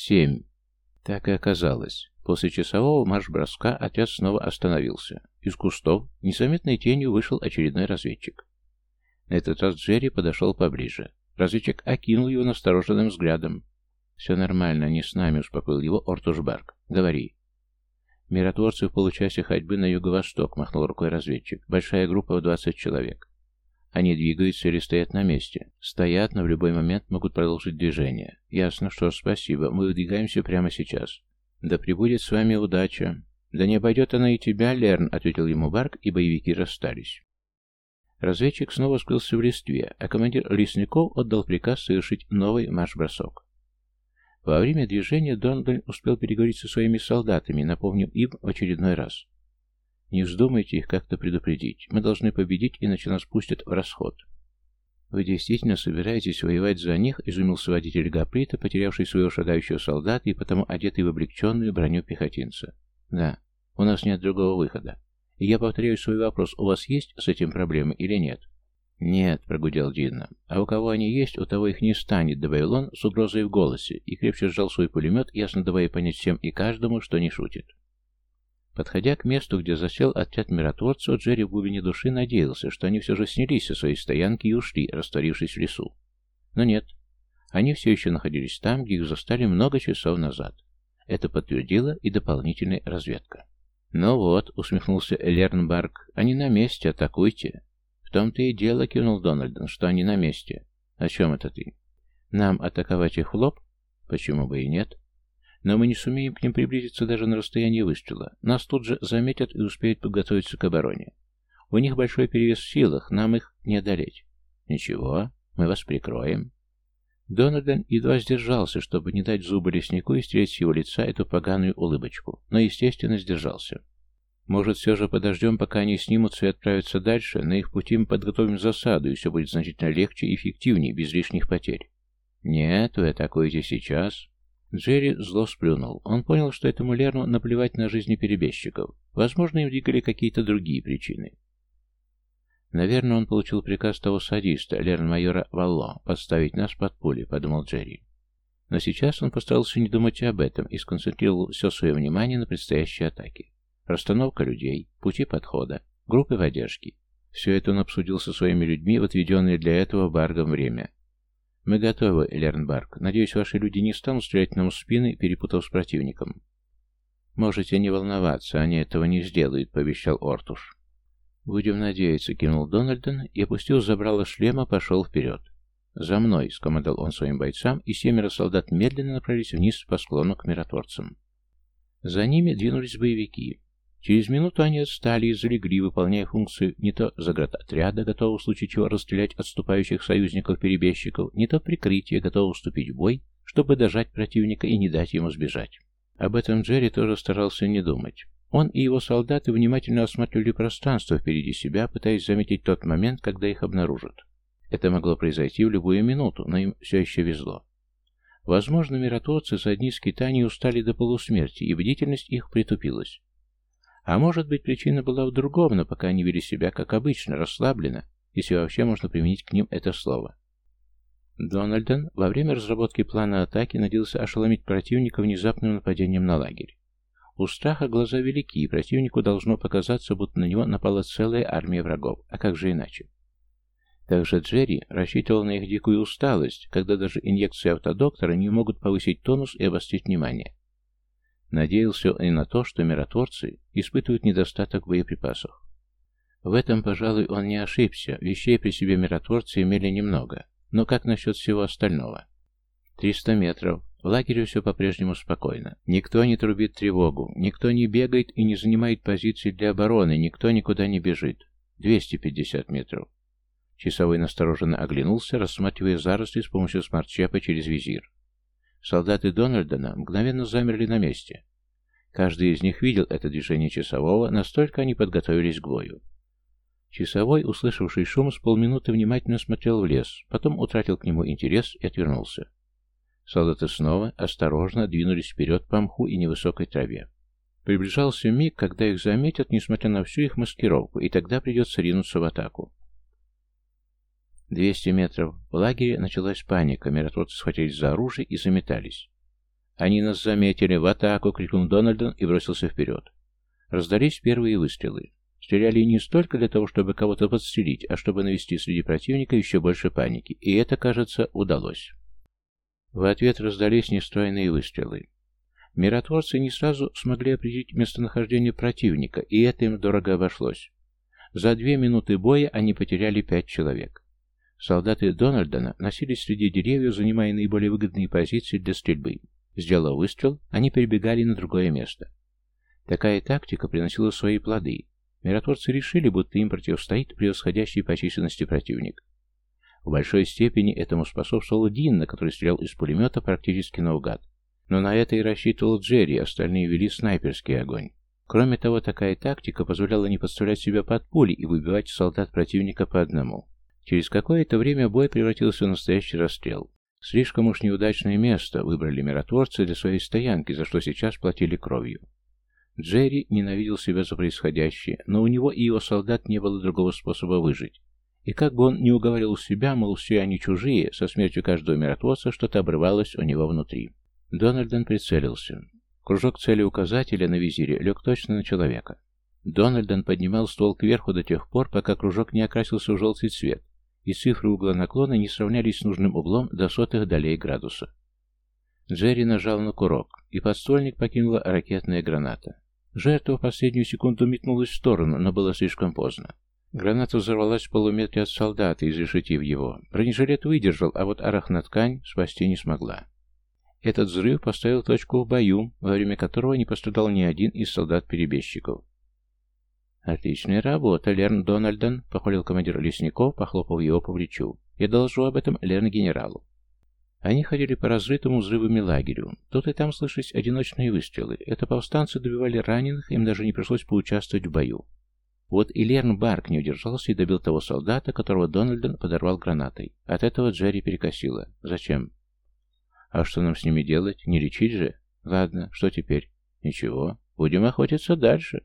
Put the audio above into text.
Семь. Так и оказалось. После часового марш-броска отряд снова остановился. Из кустов незаметной тенью вышел очередной разведчик. На этот раз Джерри подошел поближе. Разведчик окинул его настороженным взглядом. «Все нормально, они с нами», — успокоил его Ортушберг. «Говори». «Миротворцы в получасе ходьбы на юго-восток», — махнул рукой разведчик. «Большая группа в двадцать человек. Они двигаются или стоят на месте. Стоят, но в любой момент могут продолжить движение. Ясно, что спасибо. Мы выдвигаемся прямо сейчас. Да прибудет с вами удача. Да не обойдет она и тебя, Лерн, ответил ему Барк, и боевики расстались. Разведчик снова скрылся в листве, а командир лесников отдал приказ совершить новый марш-бросок. Во время движения Дондаль успел переговорить со своими солдатами, напомнив им в очередной раз. Не вздумайте их как-то предупредить. Мы должны победить, иначе нас пустят в расход. Вы действительно собираетесь воевать за них, изумился водитель Гаприта, потерявший своего шагающего солдата и потому одетый в облегченную броню пехотинца. Да, у нас нет другого выхода. И я повторяю свой вопрос, у вас есть с этим проблемы или нет? «Нет», — прогудел Динна. «А у кого они есть, у того их не станет», — добавил он с угрозой в голосе, и крепче сжал свой пулемет, ясно давая понять всем и каждому, что не шутит. Подходя к месту, где засел отряд миротворцев, Джерри в глубине души надеялся, что они все же снялись со своей стоянки и ушли, растворившись в лесу. Но нет. Они все еще находились там, где их застали много часов назад. Это подтвердила и дополнительная разведка. «Ну вот», — усмехнулся Элернбарг, — «они на месте, атакуйте». «В том-то и дело», — кивнул Дональден, — «что они на месте». «О чем это ты?» «Нам атаковать их в лоб?» «Почему бы и нет?» Но мы не сумеем к ним приблизиться даже на расстояние выстрела. Нас тут же заметят и успеют подготовиться к обороне. У них большой перевес в силах, нам их не одолеть. Ничего, мы вас прикроем. Дональден едва сдержался, чтобы не дать зубы леснику и стереть с его лица эту поганую улыбочку, но, естественно, сдержался. Может, все же подождем, пока они снимутся и отправятся дальше, на их пути мы подготовим засаду, и все будет значительно легче и эффективнее, без лишних потерь. Нет, вы атакуете сейчас. Джерри зло сплюнул. Он понял, что этому Лерну наплевать на жизни перебежчиков. Возможно, им двигали какие-то другие причины. Наверное, он получил приказ того садиста, Лерн-майора Валло, подставить нас под пули, подумал Джерри. Но сейчас он постарался не думать об этом и сконцентрировал все свое внимание на предстоящей атаке. Расстановка людей, пути подхода, группы поддержки. Все это он обсудил со своими людьми в отведенное для этого Баргом время. «Мы готовы, Лернбарк. Надеюсь, ваши люди не станут стрелять нам в спины, перепутав с противником». «Можете не волноваться, они этого не сделают», — пообещал Ортуш. «Будем надеяться», — кивнул Дональден и, опустил забрало шлема, пошел вперед. «За мной», — скомандовал он своим бойцам, и семеро солдат медленно направились вниз по склону к миротворцам. За ними двинулись боевики. Через минуту они отстали и залегли, выполняя функцию не то заградотряда, готового в случае чего расстрелять отступающих союзников-перебежчиков, не то прикрытия, готового вступить в бой, чтобы дожать противника и не дать ему сбежать. Об этом Джерри тоже старался не думать. Он и его солдаты внимательно осматривали пространство впереди себя, пытаясь заметить тот момент, когда их обнаружат. Это могло произойти в любую минуту, но им все еще везло. Возможно, миротворцы за одни скитания устали до полусмерти, и бдительность их притупилась. А может быть, причина была в другом, но пока они вели себя, как обычно, расслабленно, если вообще можно применить к ним это слово. Дональден во время разработки плана атаки надеялся ошеломить противника внезапным нападением на лагерь. У страха глаза велики, и противнику должно показаться, будто на него напала целая армия врагов, а как же иначе? Также Джерри рассчитывал на их дикую усталость, когда даже инъекции автодоктора не могут повысить тонус и обострить внимание. Надеялся он и на то, что миротворцы испытывают недостаток в боеприпасах. В этом, пожалуй, он не ошибся, вещей при себе миротворцы имели немного. Но как насчет всего остального? Триста метров. В лагере все по-прежнему спокойно. Никто не трубит тревогу, никто не бегает и не занимает позиции для обороны, никто никуда не бежит. 250 метров. Часовой настороженно оглянулся, рассматривая заросли с помощью смарт-чипа через визир. Солдаты Дональдона мгновенно замерли на месте. Каждый из них видел это движение часового, настолько они подготовились к бою. Часовой, услышавший шум, с полминуты внимательно смотрел в лес, потом утратил к нему интерес и отвернулся. Солдаты снова осторожно двинулись вперед по мху и невысокой траве. Приближался миг, когда их заметят, несмотря на всю их маскировку, и тогда придется ринуться в атаку. 200 метров. В лагере началась паника, миротворцы схватились за оружие и заметались. «Они нас заметили! В атаку!» — крикнул Дональдон и бросился вперед. Раздались первые выстрелы. Стреляли не столько для того, чтобы кого-то подстрелить, а чтобы навести среди противника еще больше паники, и это, кажется, удалось. В ответ раздались нестроенные выстрелы. Миротворцы не сразу смогли определить местонахождение противника, и это им дорого обошлось. За две минуты боя они потеряли пять человек. Солдаты Дональдона носились среди деревьев, занимая наиболее выгодные позиции для стрельбы. Сделав выстрел, они перебегали на другое место. Такая тактика приносила свои плоды. Миротворцы решили, будто им противостоит превосходящий по численности противник. В большой степени этому способствовал Дин, который стрелял из пулемета практически наугад. Но на это и рассчитывал Джерри, остальные вели снайперский огонь. Кроме того, такая тактика позволяла не подставлять себя под пули и выбивать солдат противника по одному. Через какое-то время бой превратился в настоящий расстрел. Слишком уж неудачное место выбрали миротворцы для своей стоянки, за что сейчас платили кровью. Джерри ненавидел себя за происходящее, но у него и его солдат не было другого способа выжить. И как бы он не уговаривал себя, мол, все они чужие, со смертью каждого миротворца что-то обрывалось у него внутри. Дональден прицелился. Кружок цели указателя на визире лег точно на человека. Дональден поднимал ствол кверху до тех пор, пока кружок не окрасился в желтый цвет, и цифры угла наклона не сравнялись с нужным углом до сотых долей градуса. Джерри нажал на курок, и подствольник покинула ракетная граната. Жертва в последнюю секунду метнулась в сторону, но было слишком поздно. Граната взорвалась в полуметре от солдата, изрешетив его. Бронежилет выдержал, а вот арахноткань спасти не смогла. Этот взрыв поставил точку в бою, во время которого не пострадал ни один из солдат-перебежчиков. «Отличная работа, Лерн Дональдон», — похвалил командир лесников, похлопав его по плечу. «Я доложу об этом Лерн-генералу». Они ходили по разрытому взрывами лагерю. Тут и там слышались одиночные выстрелы. Это повстанцы добивали раненых, им даже не пришлось поучаствовать в бою. Вот и Лерн Барк не удержался и добил того солдата, которого Дональдон подорвал гранатой. От этого Джерри перекосило. «Зачем?» «А что нам с ними делать? Не лечить же?» «Ладно, что теперь?» «Ничего, будем охотиться дальше».